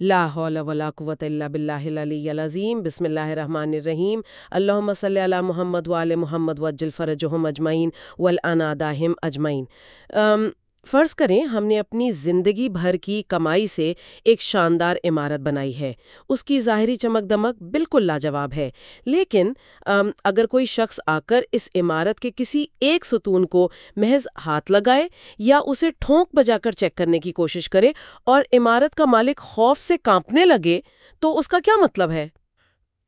لا حول ولا قوت الا باللہ العلی العظیم۔ بسم اللہ الرحمن الرحیم۔ اللہم صلی علی محمد وعلی محمد وجل فرجہم اجمعین والاناداہم اجمعین۔ um, فرض کریں ہم نے اپنی زندگی بھر کی کمائی سے ایک شاندار عمارت بنائی ہے۔ اس کی ظاہری چمک دمک بالکل لاجواب ہے۔ لیکن اگر کوئی شخص آ کر اس عمارت کے کسی ایک ستون کو محض ہاتھ لگائے یا اسے ٹھونک بجا کر چیک کرنے کی کوشش کرے اور عمارت کا مالک خوف سے کانپنے لگے، تو اس کا کیا مطلب ہے؟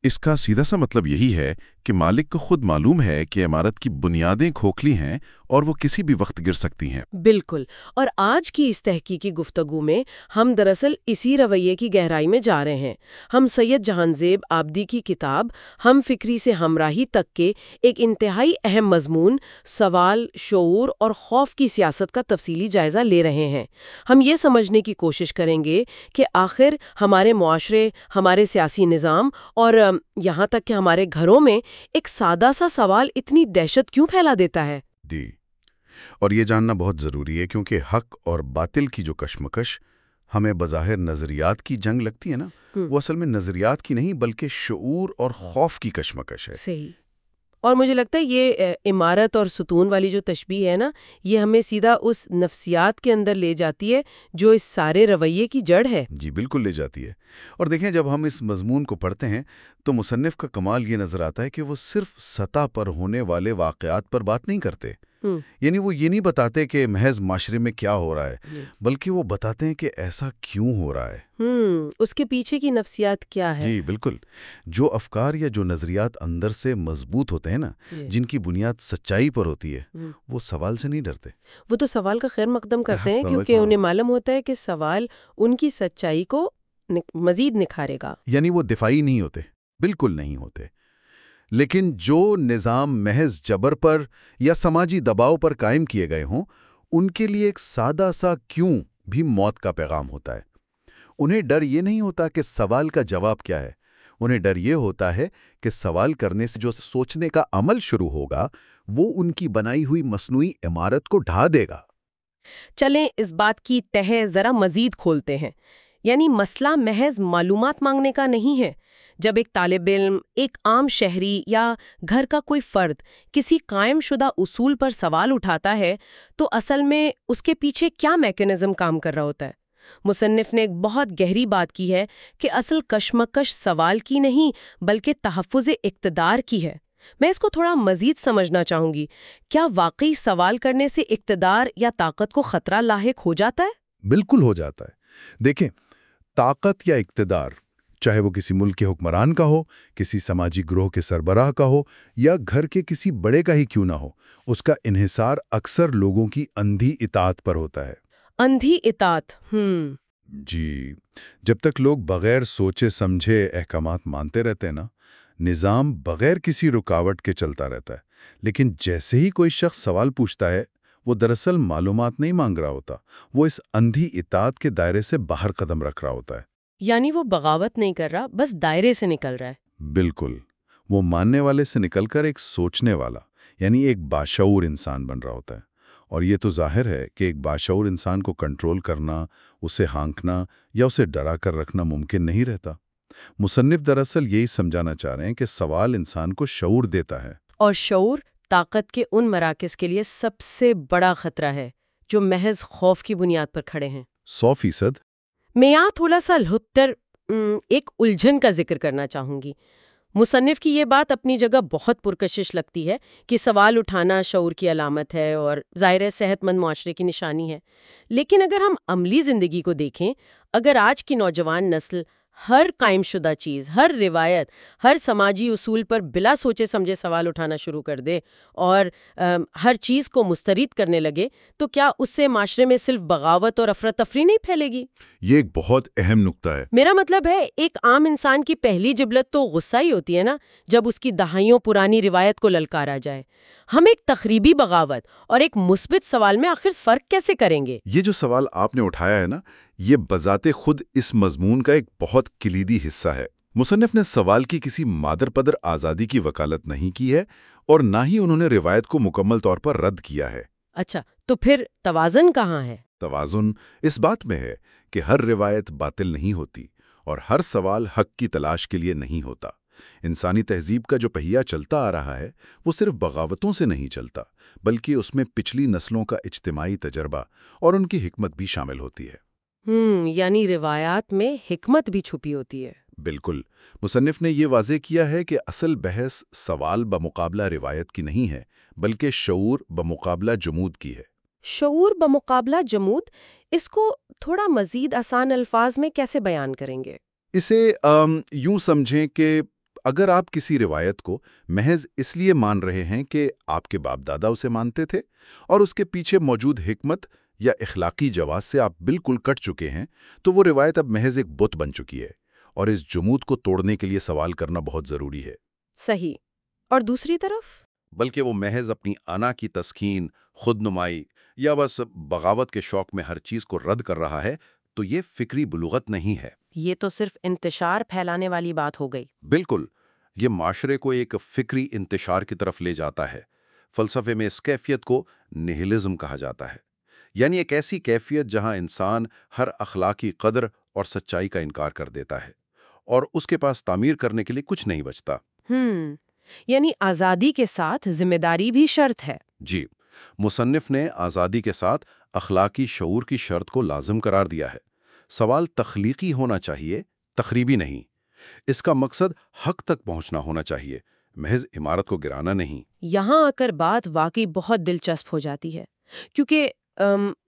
اس کا سیدھا سا مطلب یہی ہے کہ مالک کو خود معلوم ہے کہ عمارت کی بنیادیں کھوکھلی ہیں اور وہ کسی بھی وقت گر سکتی ہیں۔ بالکل۔ اور آج کی اس تحقیقی گفتگو میں ہم دراصل اسی رویے کی گہرائی میں جا رہے ہیں۔ ہم سید جہان زیب آبدی کی کتاب ہم فکری سے ہمراہی تک کے ایک انتہائی اہم مضمون، سوال، شعور اور خوف کی سیاست کا تفصیلی جائزہ لے رہے ہیں۔ ہم یہ سمجھنے کی کوشش کریں گے کہ آخر ہمارے معاشرے، ہمارے سیاسی نظام اور یہاں تک کہ ہمارے گھروں میں ایک سادہ سا سوال اتنی دہشت کیوں پھیلا دیتا ہے؟ جی۔ اور یہ جاننا بہت ضروری ہے کیونکہ حق اور باطل کی جو کشمکش ہمیں بظاہر نظریات کی جنگ لگتی ہے نا۔ وہ اصل میں نظریات کی نہیں بلکہ شعور اور خوف کی کشمکش ہے۔ صحیح۔ اور مجھے لگتا ہے یہ عمارت اور ستون والی جو تشبیہ ہے نا، یہ ہمیں سیدھا اس نفسیات کے اندر لے جاتی ہے جو اس سارے رویے کی جڑ ہے۔ جی بالکل لے جاتی ہے۔ اور دیکھیں، جب ہم اس مضمون کو پڑھتے ہیں تو مصنف کا کمال یہ نظر آتا ہے کہ وہ صرف سطح پر ہونے والے واقعات پر بات نہیں کرتے۔ یعنی وہ یہ نہیں بتاتے کہ محض معاشرے میں کیا ہو رہا ہے جی۔ بلکہ وہ بتاتے ہیں کہ ایسا کیوں ہو رہا ہے۔ اس کے پیچھے کی نفسیات کیا ہے؟ جی بالکل۔ جو افکار یا جو نظریات اندر سے مضبوط ہوتے ہیں نا جی۔ جن کی بنیاد سچائی پر ہوتی ہے۔ وہ سوال سے نہیں ڈرتے۔ وہ تو سوال کا خیر مقدم کرتے ہیں کیونکہ انہیں معلوم ہوتا ہے کہ سوال ان کی سچائی کو مزید نکھارے گا۔ یعنی وہ دفاعی نہیں ہوتے بالکل نہیں ہوتے۔ لیکن جو نظام محض جبر پر یا سماجی دباؤ پر قائم کیے گئے ہوں، ان کے لیے ایک سادہ سا کیوں بھی موت کا پیغام ہوتا ہے۔ انہیں ڈر یہ نہیں ہوتا کہ سوال کا جواب کیا ہے۔ انہیں ڈر یہ ہوتا ہے کہ سوال کرنے سے جو سوچنے کا عمل شروع ہوگا، وہ ان کی بنائی ہوئی مصنوعی عمارت کو ڈھا دے گا۔ چلیں اس بات کی تہ ذرا مزید کھولتے ہیں۔ یعنی مسئلہ محض معلومات مانگنے کا نہیں ہے۔ جب ایک طالب علم، ایک عام شہری یا گھر کا کوئی فرد کسی قائم شدہ اصول پر سوال اٹھاتا ہے، تو اصل میں اس کے پیچھے کیا میکانزم کام کر رہا ہوتا ہے؟ مصنف نے ایک بہت گہری بات کی ہے کہ اصل کشمکش سوال کی نہیں بلکہ تحفظ اقتدار کی ہے۔ میں اس کو تھوڑا مزید سمجھنا چاہوں گی۔ کیا واقعی سوال کرنے سے اقتدار یا طاقت کو خطرہ لاحق ہو جاتا ہے؟ بالکل ہو جاتا ہے۔ دیکھیں، طاقت یا اقتدار چاہے وہ کسی ملک کے حکمران کا ہو کسی سماجی گروہ کے سربراہ کا ہو یا گھر کے کسی بڑے کا ہی کیوں نہ ہو اس کا انحصار اکثر لوگوں کی اندھی اطاعت پر ہوتا ہے۔ اندھی اطاعت ہم۔ جی جب تک لوگ بغیر سوچے سمجھے احکامات مانتے رہتے ہیں نا نظام بغیر کسی رکاوٹ کے چلتا رہتا ہے۔ لیکن جیسے ہی کوئی شخص سوال پوچھتا ہے وہ دراصل معلومات نہیں مانگ رہا ہوتا وہ اس اندھی اطاعت کے دائرے سے باہر قدم رکھ رہا ہوتا ہے۔ یعنی وہ بغاوت نہیں کر رہا بس دائرے سے نکل رہا ہے۔ بالکل۔ وہ ماننے والے سے نکل کر ایک سوچنے والا یعنی ایک باشعور انسان بن رہا ہوتا ہے۔ اور یہ تو ظاہر ہے کہ ایک باشعور انسان کو کنٹرول کرنا اسے ہانکنا یا اسے ڈرا کر رکھنا ممکن نہیں رہتا۔ مصنف دراصل یہی سمجھانا چاہ رہے ہیں کہ سوال انسان کو شعور دیتا ہے۔ اور شعور طاقت کے ان مراکز کے لیے سب سے بڑا خطرہ ہے جو محض خوف کی بنیاد پر کھڑے ہیں۔ سو فیصد میں یہاں تھوڑا سا لہتر ایک الجھن کا ذکر کرنا چاہوں گی۔ مصنف کی یہ بات اپنی جگہ بہت پرکشش لگتی ہے کہ سوال اٹھانا شعور کی علامت ہے اور ظاہر صحت مند معاشرے کی نشانی ہے۔ لیکن اگر ہم عملی زندگی کو دیکھیں، اگر آج کی نوجوان نسل ہر قائم شدہ چیز ہر روایت ہر سماجی اصول پر بلا سوچے سمجھے سوال اٹھانا شروع کر دے اور ہر چیز کو مسترد کرنے لگے تو کیا اس سے معاشرے میں صرف بغاوت اور افراتفری نہیں پھیلے گی؟ یہ ایک بہت اہم نقطہ ہے۔ میرا مطلب ہے ایک عام انسان کی پہلی جبلت تو غصہ ہی ہوتی ہے نا جب اس کی دہائیوں پرانی روایت کو للکارا جائے۔ ہم ایک تخریبی بغاوت اور ایک مثبت سوال میں آخر فرق کیسے کریں گے؟ یہ جو سوال آپ نے اٹھایا ہے نا یہ بذات خود اس مضمون کا ایک بہت کلیدی حصہ ہے۔ مصنف نے سوال کی کسی مادر پدر آزادی کی وکالت نہیں کی ہے اور نہ ہی انہوں نے روایت کو مکمل طور پر رد کیا ہے۔ اچھا تو پھر توازن کہاں ہے؟ توازن اس بات میں ہے کہ ہر روایت باطل نہیں ہوتی اور ہر سوال حق کی تلاش کے لیے نہیں ہوتا۔ انسانی تہذیب کا جو پہیہ چلتا آ رہا ہے وہ صرف بغاوتوں سے نہیں چلتا بلکہ اس میں پچھلی نسلوں کا اجتماعی تجربہ اور ان کی حکمت بھی شامل ہوتی ہے۔ ہم یعنی روایات میں حکمت بھی چھپی ہوتی ہے۔ بالکل۔ مصنف نے یہ واضح کیا ہے کہ اصل بحث سوال بمقابلہ روایت کی نہیں ہے بلکہ شعور بمقابلہ جمود کی ہے۔ شعور بمقابلہ جمود اس کو تھوڑا مزید آسان الفاظ میں کیسے بیان کریں گے؟ اسے آم، یوں سمجھیں کہ اگر آپ کسی روایت کو محض اس لیے مان رہے ہیں کہ آپ کے باپ دادا اسے مانتے تھے اور اس کے پیچھے موجود حکمت یا اخلاقی جواز سے آپ بالکل کٹ چکے ہیں تو وہ روایت اب محض ایک بت بن چکی ہے اور اس جمود کو توڑنے کے لیے سوال کرنا بہت ضروری ہے۔ صحیح۔ اور دوسری طرف؟ بلکہ وہ محض اپنی انا کی تسکین خود نمائی یا بس بغاوت کے شوق میں ہر چیز کو رد کر رہا ہے تو یہ فکری بلوغت نہیں ہے۔ یہ تو صرف انتشار پھیلانے والی بات ہو گئی۔ بالکل۔ یہ معاشرے کو ایک فکری انتشار کی طرف لے جاتا ہے۔ فلسفے میں اس کیفیت کو نہلزم کہا جاتا ہے۔ یعنی ایک ایسی کیفیت جہاں انسان ہر اخلاقی قدر اور سچائی کا انکار کر دیتا ہے اور اس کے پاس تعمیر کرنے کے لیے کچھ نہیں بچتا۔ ہم یعنی آزادی کے ساتھ ذمہ داری بھی شرط ہے۔ جی مصنف نے آزادی کے ساتھ اخلاقی شعور کی شرط کو لازم قرار دیا ہے۔ سوال تخلیقی ہونا چاہیے تخریبی نہیں۔ اس کا مقصد حق تک پہنچنا ہونا چاہیے۔ محض عمارت کو گرانا نہیں۔ یہاں آ کر بات واقعی بہت دلچسپ ہو جاتی ہے۔ کیونکہ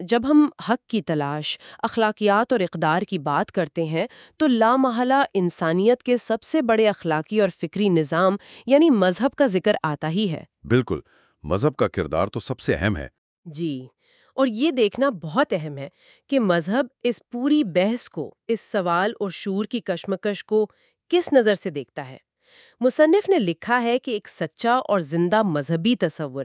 جب ہم حق کی تلاش اخلاقیات اور اقدار کی بات کرتے ہیں تو لامحلہ انسانیت کے سب سے بڑے اخلاقی اور فکری نظام یعنی مذہب کا ذکر آتا ہی ہے۔ بالکل۔ مذہب کا کردار تو سب سے اہم ہے۔ جی۔ اور یہ دیکھنا بہت اہم ہے کہ مذہب اس پوری بحث کو اس سوال اور شور کی کشمکش کو کس نظر سے دیکھتا ہے؟ مصنف نے لکھا ہے کہ ایک سچا اور زندہ مذہبی تصور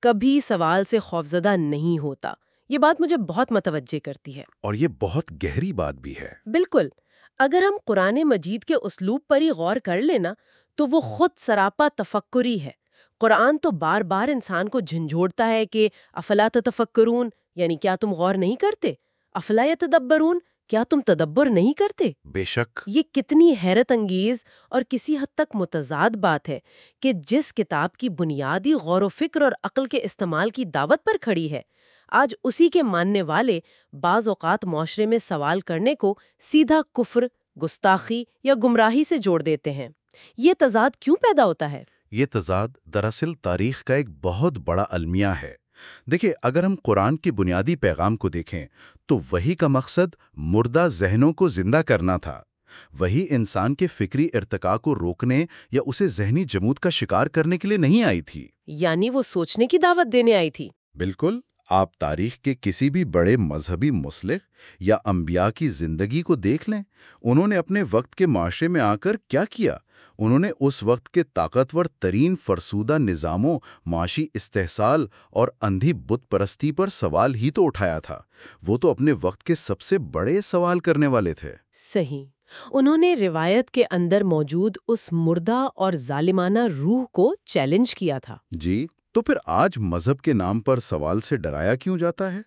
کبھی سوال سے خوفزدہ نہیں ہوتا۔ یہ بات مجھے بہت متوجہ کرتی ہے۔ اور یہ بہت گہری بات بھی ہے۔ بالکل۔ اگر ہم قرآن مجید کے اسلوب پر ہی غور کر لینا تو وہ خود سراپا تفکری ہے۔ قرآن تو بار بار انسان کو جھنجھوڑتا ہے کہ افلا تفکرون یعنی کیا تم غور نہیں کرتے؟ افلا تدبرون کیا تم تدبر نہیں کرتے؟ بے شک۔ یہ کتنی حیرت انگیز اور کسی حد تک متضاد بات ہے کہ جس کتاب کی بنیادی غور و فکر اور عقل کے استعمال کی دعوت پر کھڑی ہے۔ آج اسی کے ماننے والے بعض اوقات معاشرے میں سوال کرنے کو سیدھا کفر گستاخی یا گمراہی سے جوڑ دیتے ہیں۔ یہ تضاد کیوں پیدا ہوتا ہے؟ یہ تضاد دراصل تاریخ کا ایک بہت بڑا المیہ ہے۔ دیکھیں اگر ہم قرآن کے بنیادی پیغام کو دیکھیں تو وہی کا مقصد مردہ ذہنوں کو زندہ کرنا تھا۔ وہی انسان کے فکری ارتقاء کو روکنے یا اسے ذہنی جمود کا شکار کرنے کے لیے نہیں آئی تھی۔ یعنی وہ سوچنے کی دعوت دینے آئی تھی۔ بالکل آپ تاریخ کے کسی بھی بڑے مذہبی مسلک یا انبیاء کی زندگی کو دیکھ لیں۔ انہوں نے اپنے وقت کے معاشرے میں آ کر کیا کیا؟ انہوں نے اس وقت کے طاقتور ترین فرسودہ نظاموں معاشی استحصال اور اندھی بت پرستی پر سوال ہی تو اٹھایا تھا۔ وہ تو اپنے وقت کے سب سے بڑے سوال کرنے والے تھے۔ صحیح۔ انہوں نے روایت کے اندر موجود اس مردہ اور ظالمانہ روح کو چیلنج کیا تھا۔ جی تو پھر آج مذہب کے نام پر سوال سے ڈرایا کیوں جاتا ہے؟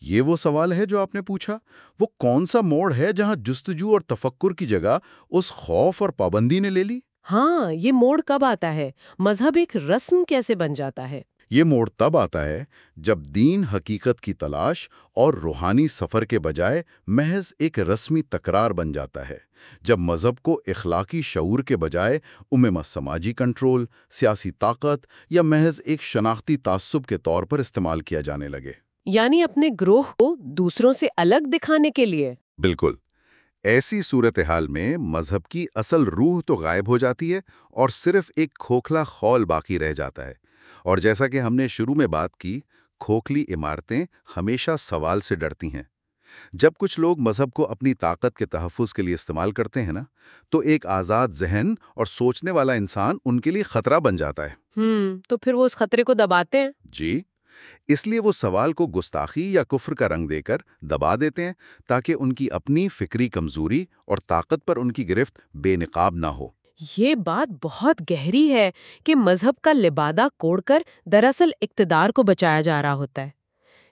یہ وہ سوال ہے جو آپ نے پوچھا؟ وہ کون سا موڑ ہے جہاں جستجو اور تفکر کی جگہ اس خوف اور پابندی نے لے لی؟ ہاں یہ موڑ کب آتا ہے؟ مذہب ایک رسم کیسے بن جاتا ہے؟ یہ موڑ تب آتا ہے جب دین حقیقت کی تلاش اور روحانی سفر کے بجائے محض ایک رسمی تکرار بن جاتا ہے جب مذہب کو اخلاقی شعور کے بجائے امم سماجی کنٹرول سیاسی طاقت یا محض ایک شناختی تعصب کے طور پر استعمال کیا جانے لگے۔ یعنی اپنے گروہ کو دوسروں سے الگ دکھانے کے لیے۔ بالکل۔ ایسی صورتحال میں مذہب کی اصل روح تو غائب ہو جاتی ہے اور صرف ایک کھوکھلا خول باقی رہ جاتا ہے۔ اور جیسا کہ ہم نے شروع میں بات کی کھوکھلی عمارتیں ہمیشہ سوال سے ڈرتی ہیں۔ جب کچھ لوگ مذہب کو اپنی طاقت کے تحفظ کے لیے استعمال کرتے ہیں نا تو ایک آزاد ذہن اور سوچنے والا انسان ان کے لیے خطرہ بن جاتا ہے۔ ہم تو پھر وہ اس خطرے کو دباتے ہیں؟ جی۔ اس لیے وہ سوال کو گستاخی یا کفر کا رنگ دے کر دبا دیتے ہیں تاکہ ان کی اپنی فکری کمزوری اور طاقت پر ان کی گرفت بے نقاب نہ ہو۔ یہ بات بہت گہری ہے کہ مذہب کا لبادہ کوڑ کر دراصل اقتدار کو بچایا جا رہا ہوتا ہے۔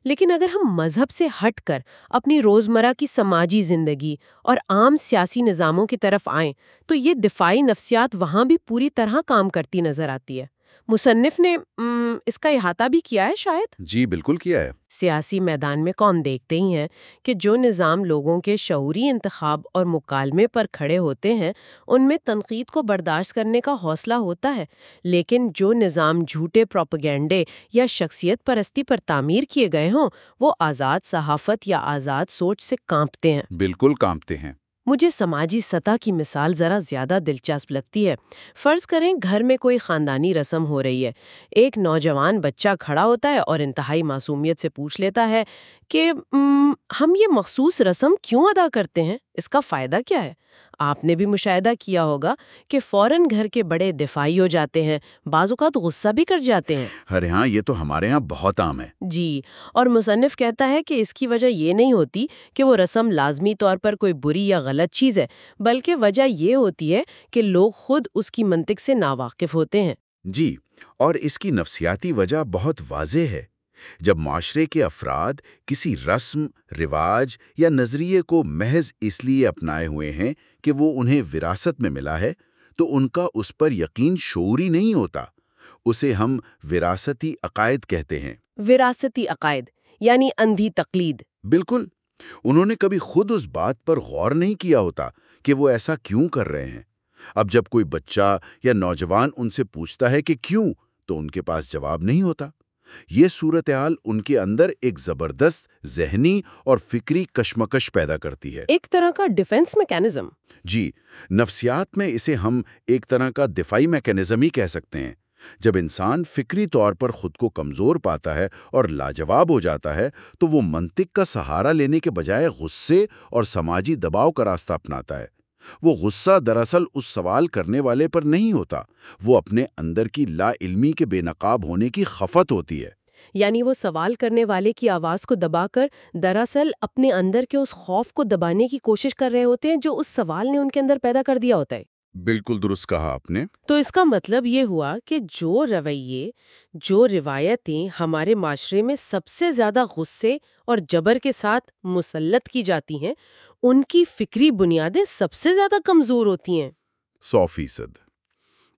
لیکن اگر ہم مذہب سے ہٹ کر اپنی روزمرہ کی سماجی زندگی اور عام سیاسی نظاموں کی طرف آئیں تو یہ دفاعی نفسیات وہاں بھی پوری طرح کام کرتی نظر آتی ہے۔ مصنف نے اس کا احاطہ بھی کیا ہے شاید؟ جی بالکل کیا ہے۔ سیاسی میدان میں کون دیکھتے ہی ہیں کہ جو نظام لوگوں کے شعوری انتخاب اور مکالمے پر کھڑے ہوتے ہیں ان میں تنقید کو برداشت کرنے کا حوصلہ ہوتا ہے لیکن جو نظام جھوٹے پروپیگینڈے یا شخصیت پرستی پر تعمیر کیے گئے ہوں وہ آزاد صحافت یا آزاد سوچ سے کانپتے ہیں۔ بالکل کانپتے ہیں۔ مجھے سماجی سطح کی مثال ذرا زیادہ دلچسپ لگتی ہے۔ فرض کریں گھر میں کوئی خاندانی رسم ہو رہی ہے۔ ایک نوجوان بچہ کھڑا ہوتا ہے اور انتہائی معصومیت سے پوچھ لیتا ہے کہ، ہم یہ مخصوص رسم کیوں ادا کرتے ہیں؟ اس کا فائدہ کیا ہے؟ آپ نے بھی مشاہدہ کیا ہوگا کہ فوراً گھر کے بڑے دفاعی ہو جاتے ہیں بعض اوقات غصہ بھی کر جاتے ہیں۔ ارے ہاں یہ تو ہمارے ہاں بہت عام ہے۔ جی اور مصنف کہتا ہے کہ اس کی وجہ یہ نہیں ہوتی کہ وہ رسم لازمی طور پر کوئی بری یا غلط چیز ہے بلکہ وجہ یہ ہوتی ہے کہ لوگ خود اس کی منطق سے ناواقف ہوتے ہیں۔ جی اور اس کی نفسیاتی وجہ بہت واضح ہے۔ جب معاشرے کے افراد کسی رسم رواج یا نظریے کو محض اس لیے اپنائے ہوئے ہیں کہ وہ انہیں وراثت میں ملا ہے تو ان کا اس پر یقین شعوری نہیں ہوتا۔ اسے ہم وراثتی عقائد کہتے ہیں۔ وراثتی عقائد یعنی اندھی تقلید۔ بالکل۔ انہوں نے کبھی خود اس بات پر غور نہیں کیا ہوتا کہ وہ ایسا کیوں کر رہے ہیں۔ اب جب کوئی بچہ یا نوجوان ان سے پوچھتا ہے کہ کیوں تو ان کے پاس جواب نہیں ہوتا۔ یہ صورتحال ان کے اندر ایک زبردست ذہنی اور فکری کشمکش پیدا کرتی ہے۔ ایک طرح کا ڈیفنس میکینزم جی نفسیات میں اسے ہم ایک طرح کا دفاعی میکینزم ہی کہہ سکتے ہیں۔ جب انسان فکری طور پر خود کو کمزور پاتا ہے اور لاجواب ہو جاتا ہے تو وہ منطق کا سہارا لینے کے بجائے غصے اور سماجی دباؤ کا راستہ اپناتا ہے۔ وہ غصہ دراصل اس سوال کرنے والے پر نہیں ہوتا۔ وہ اپنے اندر کی لا علمی کے بے نقاب ہونے کی خفت ہوتی ہے۔ یعنی وہ سوال کرنے والے کی آواز کو دبا کر دراصل اپنے اندر کے اس خوف کو دبانے کی کوشش کر رہے ہوتے ہیں جو اس سوال نے ان کے اندر پیدا کر دیا ہوتا ہے۔ بالکل درست کہا آپ نے۔ تو اس کا مطلب یہ ہوا کہ جو رویے جو روایتیں ہمارے معاشرے میں سب سے زیادہ غصے اور جبر کے ساتھ مسلط کی جاتی ہیں ان کی فکری بنیادیں سب سے زیادہ کمزور ہوتی ہیں۔ سو فیصد۔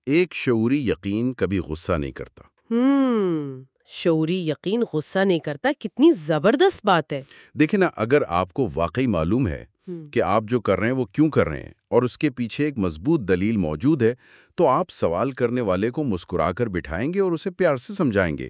ایک شعوری یقین کبھی غصہ نہیں کرتا۔ ہم شعوری یقین غصہ نہیں کرتا کتنی زبردست بات ہے۔ دیکھیں نا اگر آپ کو واقعی معلوم ہے کہ آپ جو کر رہے ہیں وہ کیوں کر رہے ہیں؟ اور اس کے پیچھے ایک مضبوط دلیل موجود ہے تو آپ سوال کرنے والے کو مسکرا کر بٹھائیں گے اور اسے پیار سے سمجھائیں گے۔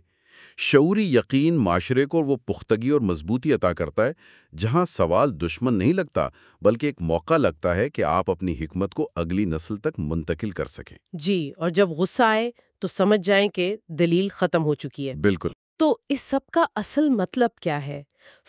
شعوری یقین معاشرے کو وہ پختگی اور مضبوطی عطا کرتا ہے جہاں سوال دشمن نہیں لگتا بلکہ ایک موقع لگتا ہے کہ آپ اپنی حکمت کو اگلی نسل تک منتقل کر سکیں۔ جی اور جب غصہ آئے تو سمجھ جائیں کہ دلیل ختم ہو چکی ہے۔ بالکل۔ تو اس سب کا اصل مطلب کیا ہے؟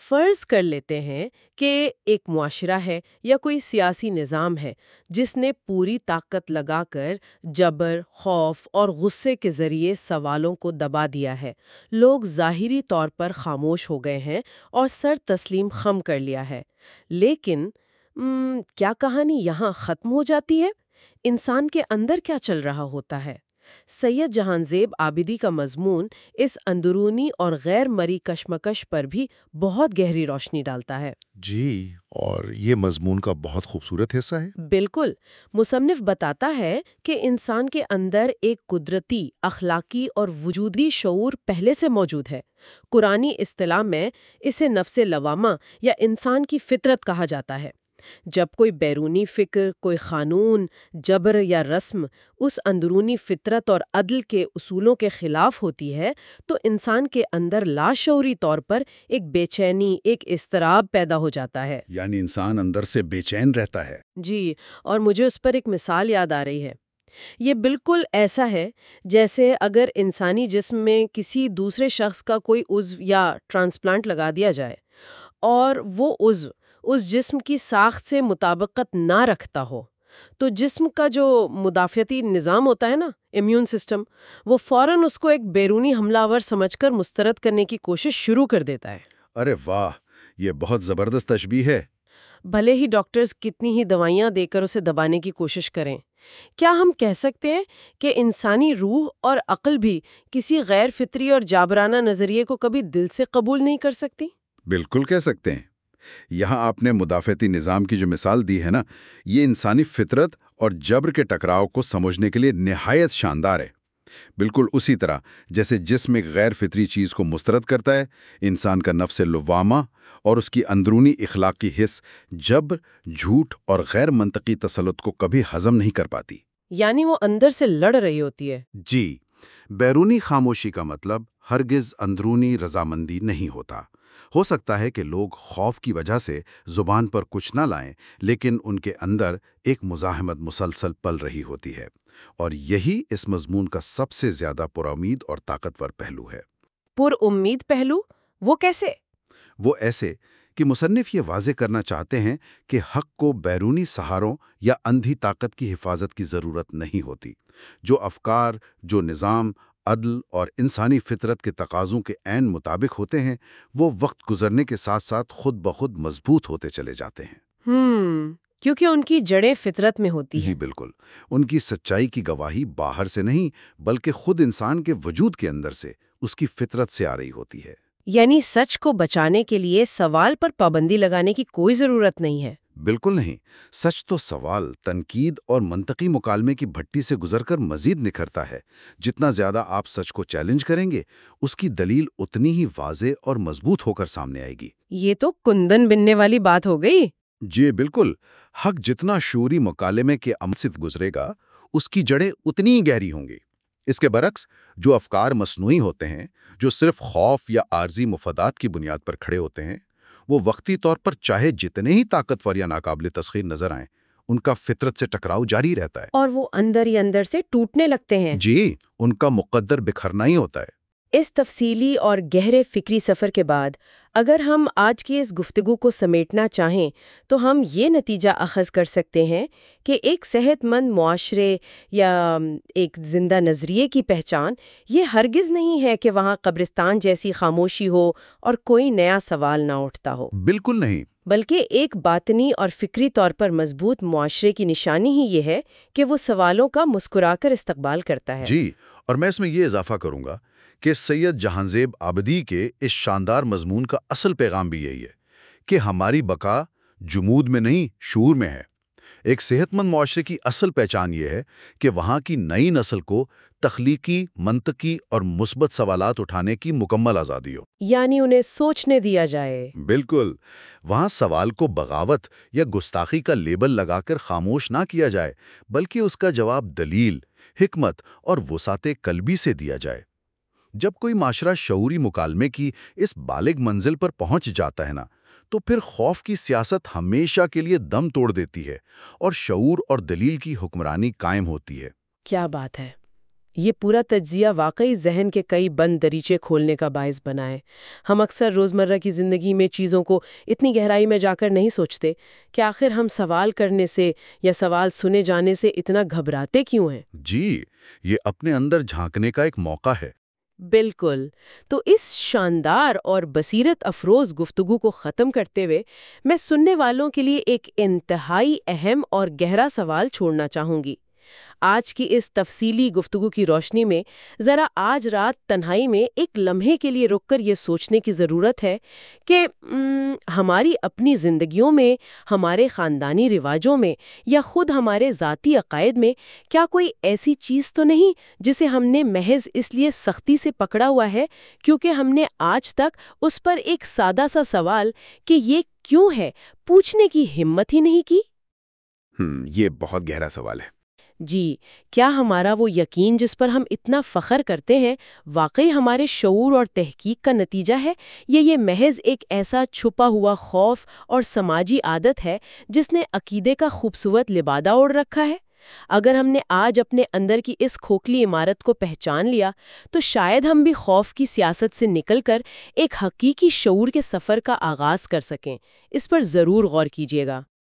فرض کر لیتے ہیں کہ ایک معاشرہ ہے یا کوئی سیاسی نظام ہے جس نے پوری طاقت لگا کر جبر، خوف اور غصے کے ذریعے سوالوں کو دبا دیا ہے۔ لوگ ظاہری طور پر خاموش ہو گئے ہیں اور سر تسلیم خم کر لیا ہے۔ لیکن کیا کہانی یہاں ختم ہو جاتی ہے؟ انسان کے اندر کیا چل رہا ہوتا ہے؟ سید جہان زیب آبدی کا مضمون اس اندرونی اور غیر مری کشمکش پر بھی بہت گہری روشنی ڈالتا ہے۔ جی اور یہ مضمون کا بہت خوبصورت حصہ ہے۔ بالکل۔ مصنف بتاتا ہے کہ انسان کے اندر ایک قدرتی اخلاقی اور وجودی شعور پہلے سے موجود ہے۔ قرآنی اصطلاح میں اسے نفس لوامہ یا انسان کی فطرت کہا جاتا ہے۔ جب کوئی بیرونی فکر کوئی قانون جبر یا رسم اس اندرونی فطرت اور عدل کے اصولوں کے خلاف ہوتی ہے تو انسان کے اندر لاشعوری طور پر ایک بے چینی ایک اضطراب پیدا ہو جاتا ہے۔ یعنی انسان اندر سے بے چین رہتا ہے۔ جی اور مجھے اس پر ایک مثال یاد آ رہی ہے۔ یہ بالکل ایسا ہے جیسے اگر انسانی جسم میں کسی دوسرے شخص کا کوئی عضو یا ٹرانسپلانٹ لگا دیا جائے اور وہ عضو اس جسم کی ساخت سے مطابقت نہ رکھتا ہو۔ تو جسم کا جو مدافعتی نظام ہوتا ہے نا امیون سسٹم وہ فوراً اس کو ایک بیرونی حملہ آور سمجھ کر مسترد کرنے کی کوشش شروع کر دیتا ہے۔ ارے واہ یہ بہت زبردست تشبیح ہے۔ بھلے ہی ڈاکٹرز کتنی ہی دوائیاں دے کر اسے دبانے کی کوشش کریں۔ کیا ہم کہہ سکتے ہیں کہ انسانی روح اور عقل بھی کسی غیر فطری اور جابرانہ نظریے کو کبھی دل سے قبول نہیں کر سکتی؟ بالکل کہہ سکتے ہیں۔ یہاں آپ نے مدافعتی نظام کی جو مثال دی ہے نا یہ انسانی فطرت اور جبر کے ٹکراؤ کو سمجھنے کے لیے نہایت شاندار ہے۔ بالکل اسی طرح جیسے جسم ایک غیر فطری چیز کو مسترد کرتا ہے انسان کا نفس لوامہ اور اس کی اندرونی اخلاقی حص جبر جھوٹ اور غیر منطقی تسلط کو کبھی ہضم نہیں کر پاتی۔ یعنی وہ اندر سے لڑ رہی ہوتی ہے۔ جی بیرونی خاموشی کا مطلب ہرگز اندرونی رضامندی نہیں ہوتا۔ ہو سکتا ہے کہ لوگ خوف کی وجہ سے زبان پر کچھ نہ لائیں لیکن ان کے اندر ایک مزاحمت مسلسل پل رہی ہوتی ہے۔ اور یہی اس مضمون کا سب سے زیادہ پرامید اور طاقتور پہلو ہے۔ پر امید پہلو؟ وہ کیسے؟ وہ ایسے کہ مصنف یہ واضح کرنا چاہتے ہیں کہ حق کو بیرونی سہاروں یا اندھی طاقت کی حفاظت کی ضرورت نہیں ہوتی۔ جو افکار جو نظام عدل اور انسانی فطرت کے تقاضوں کے عین مطابق ہوتے ہیں وہ وقت گزرنے کے ساتھ ساتھ خود بخود مضبوط ہوتے چلے جاتے ہیں۔ ہم کیونکہ ان کی جڑیں فطرت میں ہوتی جی ہیں۔ بالکل۔ ان کی سچائی کی گواہی باہر سے نہیں بلکہ خود انسان کے وجود کے اندر سے اس کی فطرت سے آ رہی ہوتی ہے۔ یعنی سچ کو بچانے کے لیے سوال پر پابندی لگانے کی کوئی ضرورت نہیں ہے۔ بالکل نہیں۔ سچ تو سوال تنقید اور منطقی مکالمے کی بھٹی سے گزر کر مزید نکھرتا ہے۔ جتنا زیادہ آپ سچ کو چیلنج کریں گے اس کی دلیل اتنی ہی واضح اور مضبوط ہو کر سامنے آئے گی۔ یہ تو کندن بننے والی بات ہو گئی۔ جی بالکل۔ حق جتنا شعوری مکالمے کے عمل سے گزرے گا اس کی جڑیں اتنی ہی گہری ہوں گی۔ اس کے برعکس جو افکار مصنوعی ہوتے ہیں جو صرف خوف یا عارضی مفادات کی بنیاد پر کھڑے ہوتے ہیں وہ وقتی طور پر چاہے جتنے ہی طاقتور یا ناقابل تسخیر نظر آئیں ان کا فطرت سے ٹکراؤ جاری رہتا ہے۔ اور وہ اندر ہی اندر سے ٹوٹنے لگتے ہیں۔ جی ان کا مقدر بکھرنا ہی ہوتا ہے۔ اس تفصیلی اور گہرے فکری سفر کے بعد اگر ہم آج کی اس گفتگو کو سمیٹنا چاہیں تو ہم یہ نتیجہ اخذ کر سکتے ہیں کہ ایک صحت مند معاشرے یا ایک زندہ نظریے کی پہچان یہ ہرگز نہیں ہے کہ وہاں قبرستان جیسی خاموشی ہو اور کوئی نیا سوال نہ اٹھتا ہو۔ بالکل نہیں۔ بلکہ ایک باطنی اور فکری طور پر مضبوط معاشرے کی نشانی ہی یہ ہے کہ وہ سوالوں کا مسکرا کر استقبال کرتا ہے۔ جی اور میں اس میں یہ اضافہ کروں گا کہ سید جہانزیب آبدی کے اس شاندار مضمون کا اصل پیغام بھی یہی ہے کہ ہماری بقا جمود میں نہیں شعور میں ہے۔ ایک صحت مند معاشرے کی اصل پہچان یہ ہے کہ وہاں کی نئی نسل کو تخلیقی منطقی اور مثبت سوالات اٹھانے کی مکمل آزادی ہو۔ یعنی انہیں سوچنے دیا جائے۔ بالکل۔ وہاں سوال کو بغاوت یا گستاخی کا لیبل لگا کر خاموش نہ کیا جائے بلکہ اس کا جواب دلیل حکمت اور وسعت قلبی سے دیا جائے۔ جب کوئی معاشرہ شعوری مکالمے کی اس بالغ منزل پر پہنچ جاتا ہے نا تو پھر خوف کی سیاست ہمیشہ کے لیے دم توڑ دیتی ہے اور شعور اور دلیل کی حکمرانی قائم ہوتی ہے۔ کیا بات ہے؟ یہ پورا تجزیہ واقعی ذہن کے کئی بند دریچے کھولنے کا باعث بنا ہے۔ ہم اکثر روزمرہ کی زندگی میں چیزوں کو اتنی گہرائی میں جا کر نہیں سوچتے کہ آخر ہم سوال کرنے سے یا سوال سنے جانے سے اتنا گھبراتے کیوں ہیں؟ جی یہ اپنے اندر جھانکنے کا ایک موقع ہے۔ بالکل۔ تو اس شاندار اور بصیرت افروز گفتگو کو ختم کرتے ہوئے میں سننے والوں کے لیے ایک انتہائی اہم اور گہرا سوال چھوڑنا چاہوں گی۔ آج کی اس تفصیلی گفتگو کی روشنی میں ذرا آج رات تنہائی میں ایک لمحے کے لیے رک کر یہ سوچنے کی ضرورت ہے کہ ام، ہماری اپنی زندگیوں میں ہمارے خاندانی رواجوں میں یا خود ہمارے ذاتی عقائد میں کیا کوئی ایسی چیز تو نہیں جسے ہم نے محض اس لیے سختی سے پکڑا ہوا ہے کیونکہ ہم نے آج تک اس پر ایک سادہ سا سوال کہ یہ کیوں ہے پوچھنے کی ہمت ہی نہیں کی؟ ہم یہ بہت گہرا سوال ہے۔ جی کیا ہمارا وہ یقین جس پر ہم اتنا فخر کرتے ہیں واقعی ہمارے شعور اور تحقیق کا نتیجہ ہے؟ یا یہ محض ایک ایسا چھپا ہوا خوف اور سماجی عادت ہے جس نے عقیدے کا خوبصورت لبادہ اوڑھ رکھا ہے؟ اگر ہم نے آج اپنے اندر کی اس کھوکھلی عمارت کو پہچان لیا، تو شاید ہم بھی خوف کی سیاست سے نکل کر ایک حقیقی شعور کے سفر کا آغاز کر سکیں۔ اس پر ضرور غور کیجیے گا۔